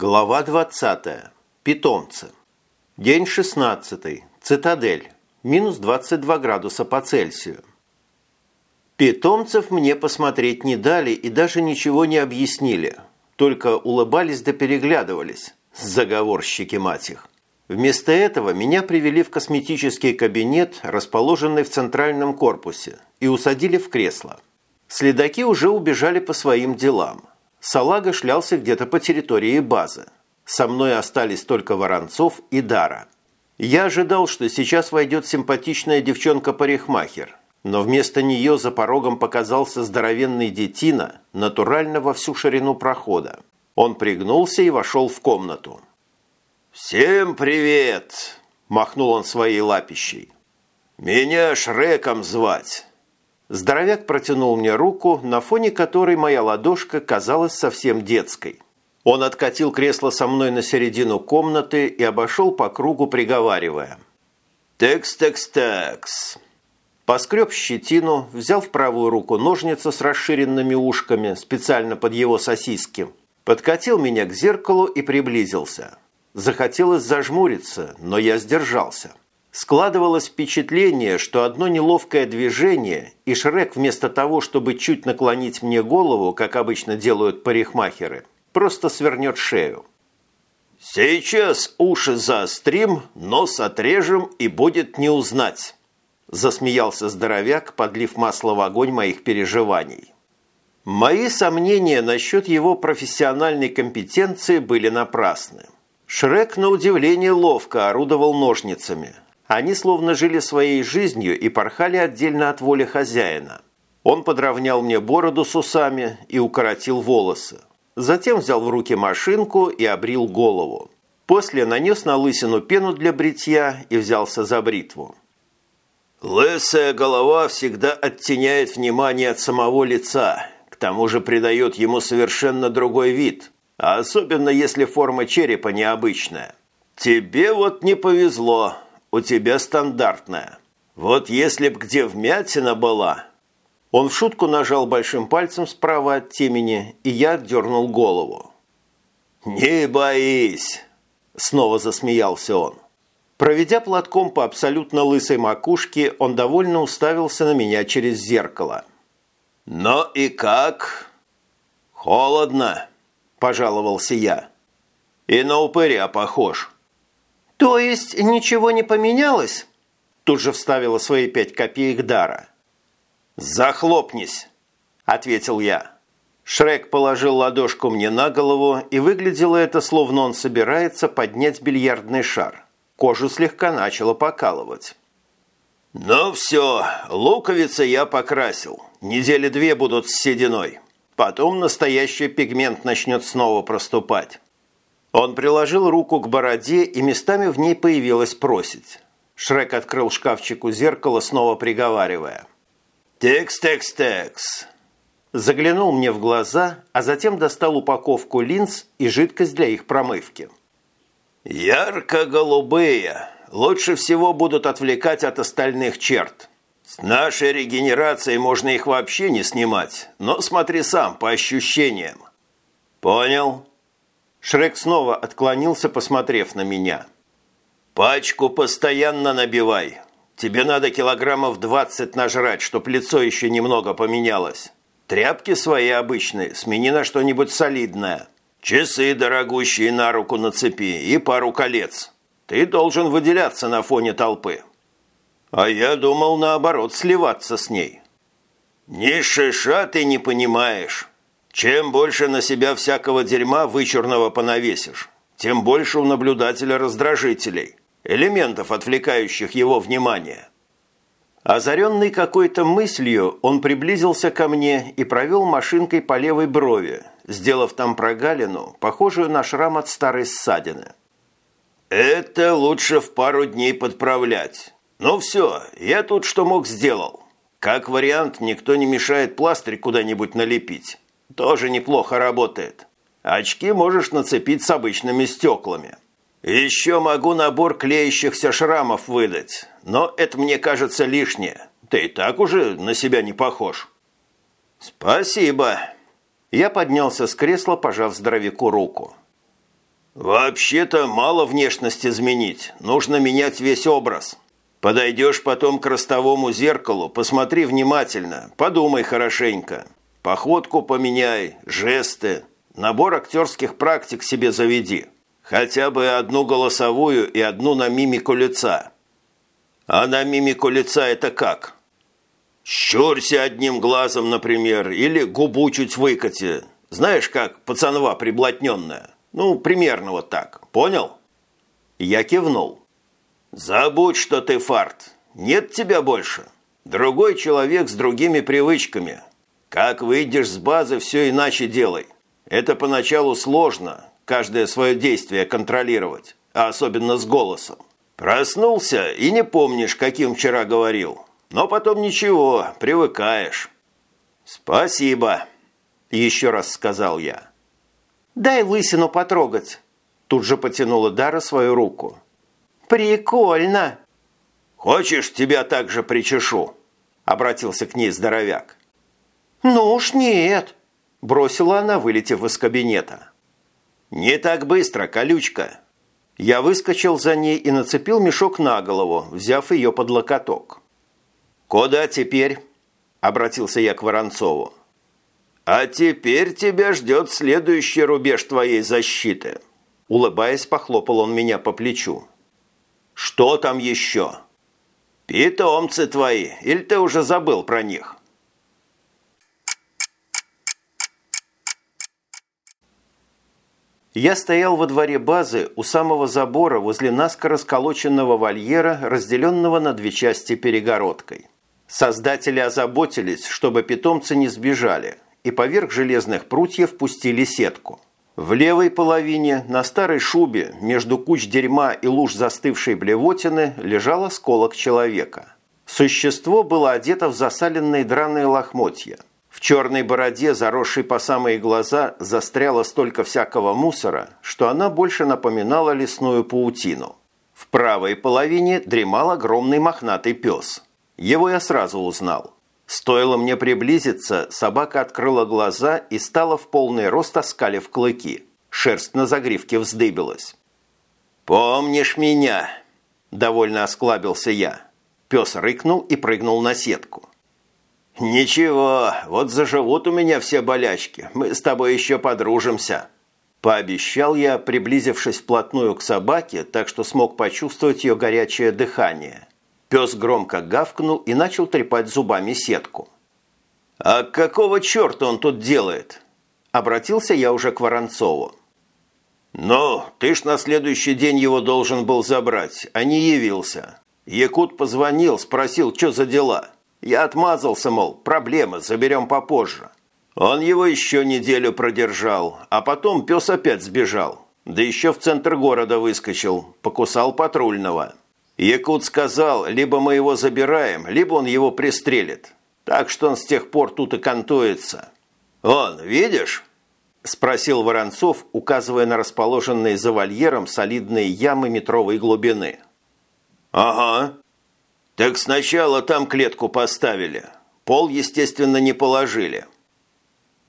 Глава 20. Питомцы. День 16. Цитадель. Минус 22 градуса по Цельсию. Питомцев мне посмотреть не дали и даже ничего не объяснили. Только улыбались да переглядывались. Заговорщики мать их. Вместо этого меня привели в косметический кабинет, расположенный в центральном корпусе, и усадили в кресло. Следаки уже убежали по своим делам. Салага шлялся где-то по территории базы. Со мной остались только Воронцов и Дара. Я ожидал, что сейчас войдет симпатичная девчонка-парикмахер, но вместо нее за порогом показался здоровенный детина, натурально во всю ширину прохода. Он пригнулся и вошел в комнату. «Всем привет!» – махнул он своей лапищей. «Меня Шреком звать. Здоровяк протянул мне руку, на фоне которой моя ладошка казалась совсем детской. Он откатил кресло со мной на середину комнаты и обошел по кругу, приговаривая. «Текс-текс-текс». Поскреб щетину, взял в правую руку ножницы с расширенными ушками, специально под его сосиски, подкатил меня к зеркалу и приблизился. Захотелось зажмуриться, но я сдержался. Складывалось впечатление, что одно неловкое движение, и Шрек вместо того, чтобы чуть наклонить мне голову, как обычно делают парикмахеры, просто свернет шею. «Сейчас уши заострим, нос отрежем и будет не узнать», засмеялся здоровяк, подлив масло в огонь моих переживаний. Мои сомнения насчет его профессиональной компетенции были напрасны. Шрек, на удивление, ловко орудовал ножницами – они словно жили своей жизнью и порхали отдельно от воли хозяина. Он подровнял мне бороду с усами и укоротил волосы. Затем взял в руки машинку и обрил голову. После нанес на лысину пену для бритья и взялся за бритву. «Лысая голова всегда оттеняет внимание от самого лица, к тому же придает ему совершенно другой вид, а особенно если форма черепа необычная. Тебе вот не повезло, у тебя стандартная. Вот если б где вмятина была...» Он в шутку нажал большим пальцем справа от темени, и я отдернул голову. «Не боись!» – снова засмеялся он. Проведя платком по абсолютно лысой макушке, он довольно уставился на меня через зеркало. «Но и как?» «Холодно», – пожаловался я. «И на упыря похож». «То есть ничего не поменялось?» Тут же вставила свои пять копеек Дара. «Захлопнись!» – ответил я. Шрек положил ладошку мне на голову, и выглядело это, словно он собирается поднять бильярдный шар. Кожу слегка начало покалывать. «Ну все, луковицы я покрасил. Недели две будут с сединой. Потом настоящий пигмент начнет снова проступать. Он приложил руку к бороде, и местами в ней появилась просить. Шрек открыл шкафчик у зеркала, снова приговаривая. «Текс-текс-текс!» Заглянул мне в глаза, а затем достал упаковку линз и жидкость для их промывки. «Ярко-голубые. Лучше всего будут отвлекать от остальных черт. С нашей регенерацией можно их вообще не снимать, но смотри сам, по ощущениям». «Понял?» Шрек снова отклонился, посмотрев на меня. «Пачку постоянно набивай. Тебе надо килограммов двадцать нажрать, чтоб лицо еще немного поменялось. Тряпки свои обычные, смени на что-нибудь солидное. Часы дорогущие на руку нацепи и пару колец. Ты должен выделяться на фоне толпы. А я думал, наоборот, сливаться с ней. Ни шиша ты не понимаешь». Чем больше на себя всякого дерьма вычурного понавесишь, тем больше у наблюдателя раздражителей, элементов, отвлекающих его внимание. Озаренный какой-то мыслью, он приблизился ко мне и провел машинкой по левой брови, сделав там прогалину, похожую на шрам от старой ссадины. «Это лучше в пару дней подправлять. Ну все, я тут что мог сделал. Как вариант, никто не мешает пластырь куда-нибудь налепить. Тоже неплохо работает. Очки можешь нацепить с обычными стеклами. Еще могу набор клеящихся шрамов выдать, но это мне кажется лишнее. Ты и так уже на себя не похож. Спасибо. Я поднялся с кресла, пожав здоровяку руку. «Вообще-то мало внешность изменить, нужно менять весь образ. Подойдешь потом к ростовому зеркалу, посмотри внимательно, подумай хорошенько. Походку поменяй, жесты, набор актерских практик себе заведи. Хотя бы одну голосовую и одну на мимику лица». «А на мимику лица это как?» «Щурься одним глазом, например, или губу чуть выкати. Знаешь, как пацанва приблотненная?» Ну, примерно вот так. Понял? Я кивнул. Забудь, что ты фарт. Нет тебя больше. Другой человек с другими привычками. Как выйдешь с базы, все иначе делай. Это поначалу сложно, каждое свое действие контролировать, а особенно с голосом. Проснулся и не помнишь, каким вчера говорил. Но потом ничего, привыкаешь. Спасибо, еще раз сказал я. «Дай лысину потрогать!» Тут же потянула Дара свою руку. «Прикольно!» «Хочешь, тебя так же причешу?» Обратился к ней здоровяк. «Ну уж нет!» Бросила она, вылетев из кабинета. «Не так быстро, колючка!» Я выскочил за ней и нацепил мешок на голову, взяв ее под локоток. «Куда теперь?» – обратился я к Воронцову. «А теперь тебя ждет следующий рубеж твоей защиты». Улыбаясь, похлопал он меня по плечу. «Что там еще?» «Питомцы твои, или ты уже забыл про них?» Я стоял во дворе базы у самого забора возле наскоро сколоченного вольера, разделенного на две части перегородкой. Создатели озаботились, чтобы питомцы не сбежали – и поверх железных прутьев пустили сетку. В левой половине, на старой шубе, между куч дерьма и луж застывшей блевотины, лежал осколок человека. Существо было одето в засаленные драные лохмотья. В черной бороде, заросшей по самые глаза, застряло столько всякого мусора, что она больше напоминала лесную паутину. В правой половине дремал огромный мохнатый пес. Его я сразу узнал. Стоило мне приблизиться, собака открыла глаза и стала в полный рост оскалив клыки. Шерсть на загривке вздыбилась. «Помнишь меня?» – довольно осклабился я. Пес рыкнул и прыгнул на сетку. «Ничего, вот заживут у меня все болячки. Мы с тобой еще подружимся». Пообещал я, приблизившись вплотную к собаке, так что смог почувствовать ее горячее дыхание. Пес громко гавкнул и начал трепать зубами сетку. «А какого черта он тут делает?» Обратился я уже к Воронцову. «Ну, ты ж на следующий день его должен был забрать, а не явился. Якут позвонил, спросил, что за дела. Я отмазался, мол, проблемы, заберем попозже. Он его еще неделю продержал, а потом пес опять сбежал. Да еще в центр города выскочил, покусал патрульного». Якут сказал, либо мы его забираем, либо он его пристрелит. Так что он с тех пор тут и кантуется. Он, видишь?» Спросил Воронцов, указывая на расположенные за вольером солидные ямы метровой глубины. «Ага. Так сначала там клетку поставили. Пол, естественно, не положили».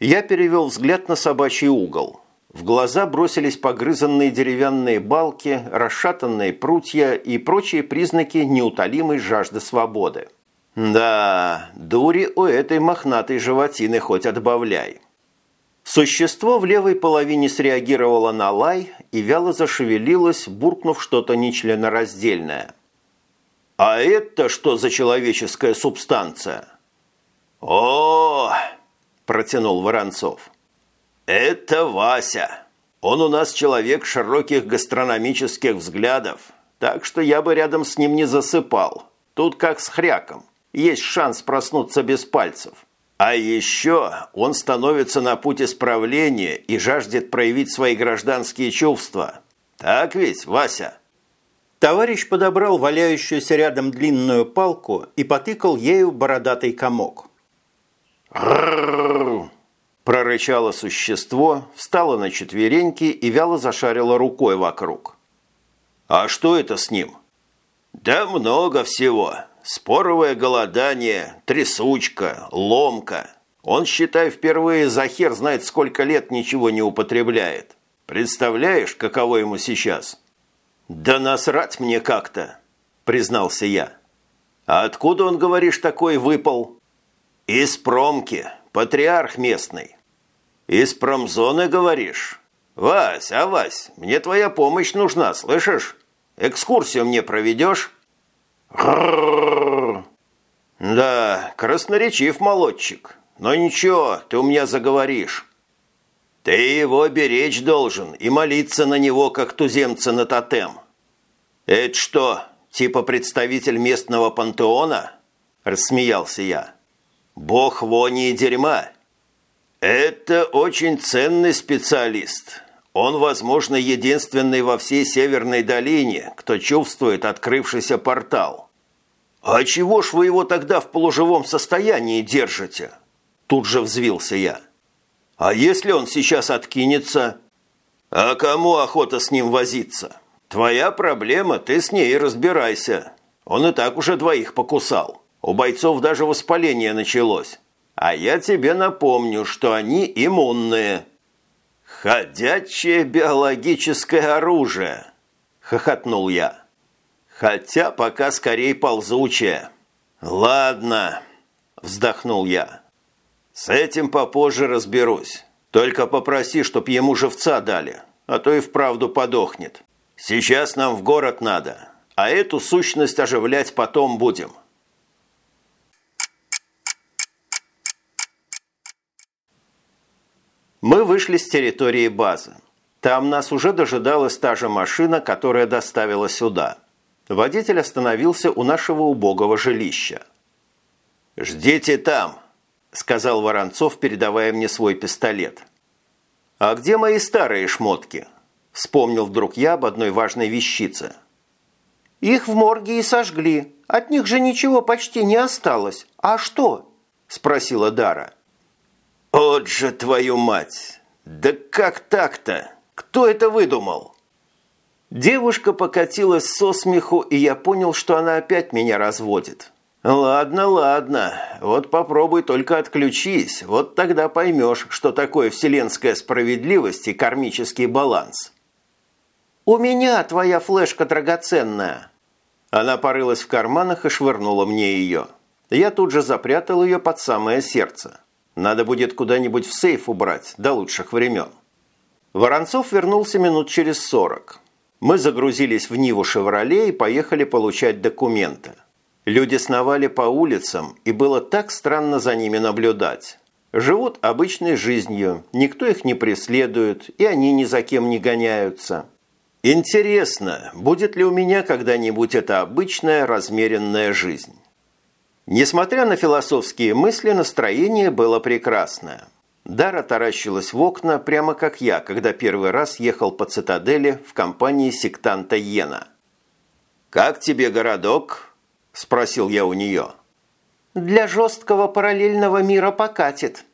Я перевел взгляд на собачий угол. В глаза бросились погрызанные деревянные балки, расшатанные прутья и прочие признаки неутолимой жажды свободы. Да, дури у этой мохнатой животины хоть отбавляй. Существо в левой половине среагировало на лай и вяло зашевелилось, буркнув что-то нечленораздельное. «А это что за человеческая субстанция?» «О!» – протянул Воронцов. «Это Вася. Он у нас человек широких гастрономических взглядов, так что я бы рядом с ним не засыпал. Тут как с хряком. Есть шанс проснуться без пальцев. А еще он становится на путь исправления и жаждет проявить свои гражданские чувства. Так ведь, Вася?» Товарищ подобрал валяющуюся рядом длинную палку и потыкал ею бородатый комок. Прорычало существо, встало на четвереньки и вяло зашарило рукой вокруг. «А что это с ним?» «Да много всего. Споровое голодание, трясучка, ломка. Он, считай, впервые за хер знает сколько лет ничего не употребляет. Представляешь, каково ему сейчас?» «Да насрать мне как-то», – признался я. «А откуда, он, говоришь, такой выпал?» «Из промки, патриарх местный». «Из промзоны, говоришь?» «Вась, а Вась, мне твоя помощь нужна, слышишь? Экскурсию мне проведешь?» «Да, красноречив молодчик. Но ничего, ты у меня заговоришь. Ты его беречь должен и молиться на него, как туземца на тотем. Это что, типа представитель местного пантеона?» Рассмеялся я. «Бог вони и дерьма». «Это очень ценный специалист. Он, возможно, единственный во всей Северной долине, кто чувствует открывшийся портал». «А чего ж вы его тогда в полуживом состоянии держите?» Тут же взвился я. «А если он сейчас откинется?» «А кому охота с ним возиться? Твоя проблема, ты с ней разбирайся. Он и так уже двоих покусал. У бойцов даже воспаление началось. А я тебе напомню, что они иммунные». «Ходячее биологическое оружие!» – хохотнул я. «Хотя пока скорее ползучее». «Ладно», – вздохнул я. «С этим попозже разберусь. Только попроси, чтоб ему живца дали, а то и вправду подохнет. Сейчас нам в город надо, а эту сущность оживлять потом будем». Мы вышли с территории базы. Там нас уже дожидалась та же машина, которая доставила сюда. Водитель остановился у нашего убогого жилища. «Ждите там!» – сказал Воронцов, передавая мне свой пистолет. «А где мои старые шмотки?» – вспомнил вдруг я об одной важной вещице. «Их в морге и сожгли. От них же ничего почти не осталось. А что?» – спросила Дара. «От же твою мать! Да как так-то? Кто это выдумал?» Девушка покатилась со смеху, и я понял, что она опять меня разводит. «Ладно, ладно, вот попробуй только отключись, вот тогда поймешь, что такое вселенская справедливость и кармический баланс». «У меня твоя флешка драгоценная». Она порылась в карманах и швырнула мне ее. Я тут же запрятал ее под самое сердце. Надо будет куда-нибудь в сейф убрать до лучших времен. Воронцов вернулся минут через сорок. Мы загрузились в Ниву «Шевроле» и поехали получать документы. Люди сновали по улицам, и было так странно за ними наблюдать. Живут обычной жизнью, никто их не преследует, и они ни за кем не гоняются. Интересно, будет ли у меня когда-нибудь эта обычная размеренная жизнь? Несмотря на философские мысли, настроение было прекрасное. Дара таращилась в окна, прямо как я, когда первый раз ехал по цитадели в компании сектанта Йена. «Как тебе городок?» – спросил я у нее. «Для жесткого параллельного мира покатит».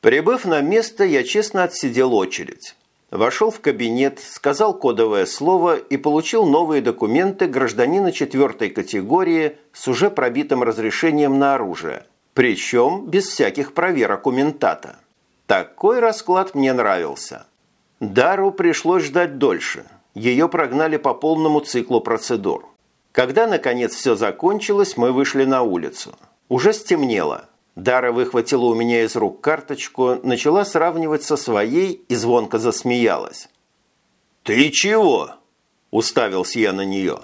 Прибыв на место, я честно отсидел очередь. Вошел в кабинет, сказал кодовое слово и получил новые документы гражданина четвертой категории с уже пробитым разрешением на оружие. Причем без всяких проверок у ментата. Такой расклад мне нравился. Дару пришлось ждать дольше. Ее прогнали по полному циклу процедур. Когда, наконец, все закончилось, мы вышли на улицу. Уже стемнело. Дара выхватила у меня из рук карточку, начала сравнивать со своей и звонко засмеялась. «Ты чего?» – уставился я на нее.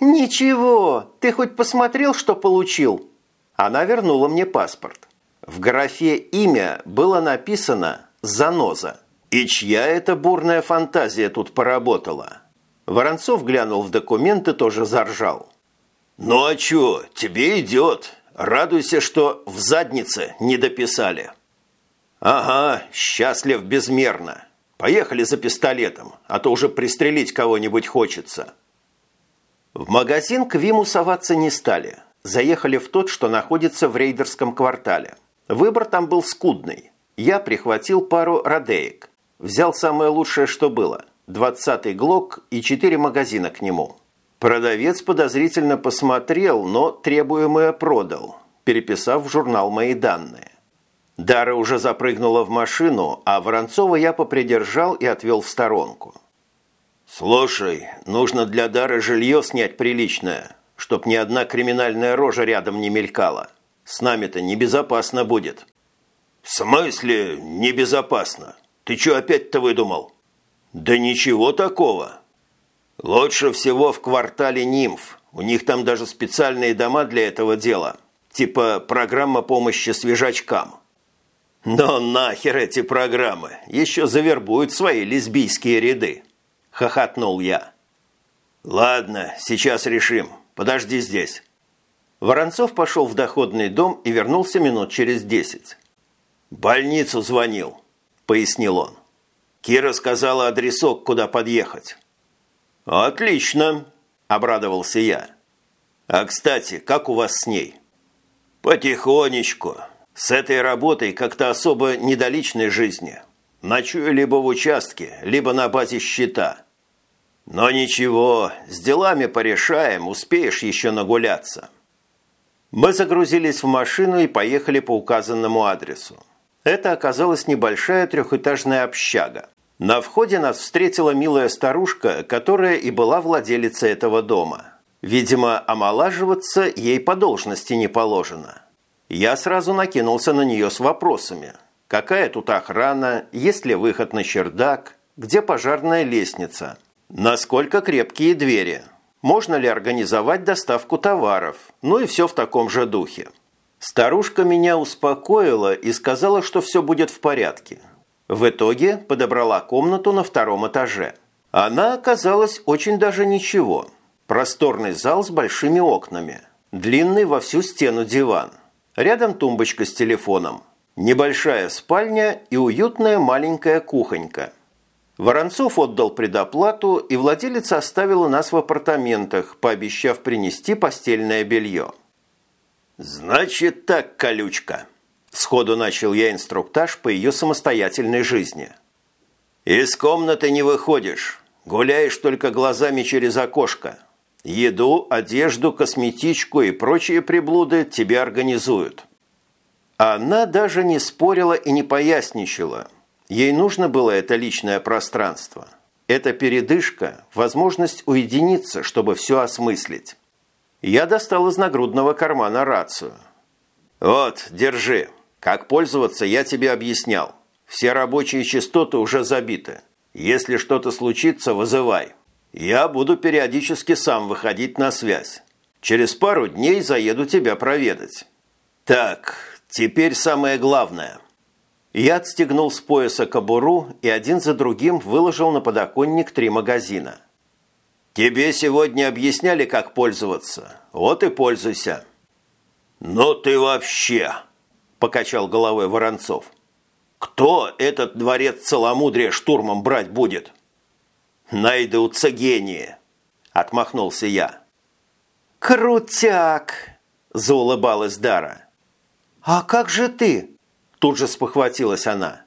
«Ничего, ты хоть посмотрел, что получил?» Она вернула мне паспорт. В графе «Имя» было написано «Заноза». И чья это бурная фантазия тут поработала? Воронцов глянул в документы, тоже заржал. «Ну а чё, тебе идет. Радуйся, что в заднице не дописали». «Ага, счастлив безмерно. Поехали за пистолетом, а то уже пристрелить кого-нибудь хочется». В магазин к Виму соваться не стали – Заехали в тот, что находится в рейдерском квартале. Выбор там был скудный. Я прихватил пару радеек. Взял самое лучшее, что было. Двадцатый глок и четыре магазина к нему. Продавец подозрительно посмотрел, но требуемое продал, переписав в журнал мои данные. Дара уже запрыгнула в машину, а Воронцова я попридержал и отвел в сторонку. «Слушай, нужно для Дары жилье снять приличное, чтоб ни одна криминальная рожа рядом не мелькала. С нами-то небезопасно будет». «В смысле небезопасно? Ты что опять-то выдумал?» «Да ничего такого. Лучше всего в квартале нимф. У них там даже специальные дома для этого дела. Типа программа помощи свежачкам». «Но нахер эти программы? Еще завербуют свои лесбийские ряды!» – хохотнул я. «Ладно, сейчас решим. Подожди здесь». Воронцов пошел в доходный дом и вернулся минут через десять. «Больницу звонил», – пояснил он. Кира сказала адресок, куда подъехать. «Отлично», – обрадовался я. «А, кстати, как у вас с ней?» «Потихонечку. С этой работой как-то особо не до личной жизни. Ночую либо в участке, либо на базе щита. Но ничего, с делами порешаем, успеешь еще нагуляться». Мы загрузились в машину и поехали по указанному адресу. Это оказалась небольшая трехэтажная общага. На входе нас встретила милая старушка, которая и была владелицей этого дома. Видимо, омолаживаться ей по должности не положено. Я сразу накинулся на нее с вопросами. Какая тут охрана, есть ли выход на чердак, где пожарная лестница, насколько крепкие двери, можно ли организовать доставку товаров, ну и все в таком же духе. Старушка меня успокоила и сказала, что все будет в порядке. В итоге подобрала комнату на втором этаже. Она оказалась очень даже ничего. Просторный зал с большими окнами. Длинный во всю стену диван. Рядом тумбочка с телефоном. Небольшая спальня и уютная маленькая кухонька. Воронцов отдал предоплату, и владелица оставила нас в апартаментах, пообещав принести постельное белье. «Значит так, колючка!» Сходу начал я инструктаж по ее самостоятельной жизни. «Из комнаты не выходишь, гуляешь только глазами через окошко. Еду, одежду, косметичку и прочие приблуды тебе организуют». Она даже не спорила и не поясничала. Ей нужно было это личное пространство. Это передышка, возможность уединиться, чтобы все осмыслить. Я достал из нагрудного кармана рацию. «Вот, держи. Как пользоваться, я тебе объяснял. Все рабочие частоты уже забиты. Если что-то случится, вызывай. Я буду периодически сам выходить на связь. Через пару дней заеду тебя проведать. Так, теперь самое главное». Я отстегнул с пояса кобуру и один за другим выложил на подоконник три магазина – Тебе сегодня объясняли, как пользоваться. Вот и пользуйся». «Ну ты вообще!» – покачал головой Воронцов. «Кто этот дворец целомудрия штурмом брать будет?» «Найдутся гении!» – отмахнулся я. «Крутяк!» – заулыбалась Дара. «А как же ты?» – тут же спохватилась она.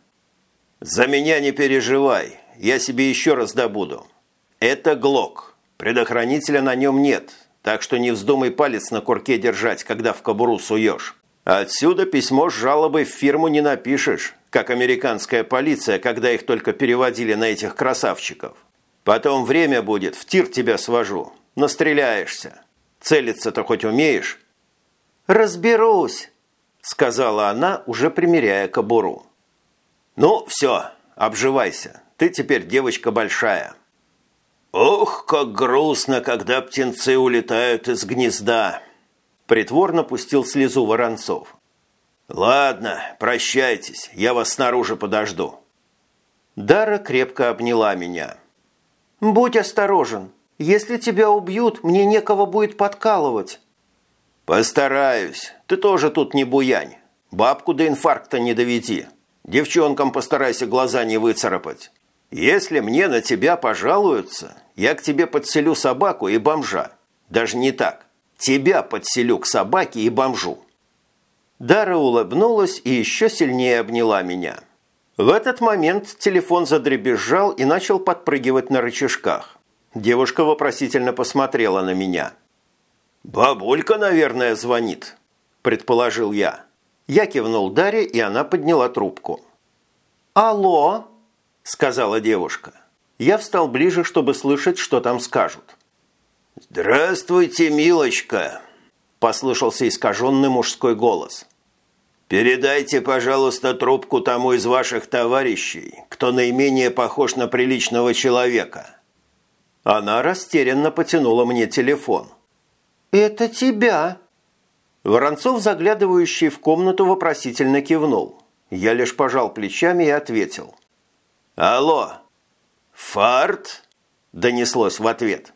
«За меня не переживай, я себе еще раз добуду. Это Глок». Предохранителя на нем нет, так что не вздумай палец на курке держать, когда в кобуру суешь. Отсюда письмо с жалобой в фирму не напишешь, как американская полиция, когда их только переводили на этих красавчиков. Потом время будет, в тир тебя свожу, настреляешься. Целиться-то хоть умеешь?» «Разберусь», – сказала она, уже примеряя кобуру. «Ну, все, обживайся, ты теперь девочка большая». «Ох, как грустно, когда птенцы улетают из гнезда!» Притворно пустил слезу Воронцов. «Ладно, прощайтесь, я вас снаружи подожду». Дара крепко обняла меня. «Будь осторожен. Если тебя убьют, мне некого будет подкалывать». «Постараюсь. Ты тоже тут не буянь. Бабку до инфаркта не доведи. Девчонкам постарайся глаза не выцарапать. Если мне на тебя пожалуются, я к тебе подселю собаку и бомжа. Даже не так. Тебя подселю к собаке и бомжу». Дара улыбнулась и еще сильнее обняла меня. В этот момент телефон задребезжал и начал подпрыгивать на рычажках. Девушка вопросительно посмотрела на меня. «Бабулька, наверное, звонит», – предположил я. Я кивнул Дарье, и она подняла трубку. «Алло?» – сказала девушка. Я встал ближе, чтобы слышать, что там скажут. «Здравствуйте, милочка!» – послышался искаженный мужской голос. «Передайте, пожалуйста, трубку тому из ваших товарищей, кто наименее похож на приличного человека». Она растерянно потянула мне телефон. «Это тебя!» Воронцов, заглядывающий в комнату, вопросительно кивнул. Я лишь пожал плечами и ответил. «Алло! Фарт?» – донеслось в ответ.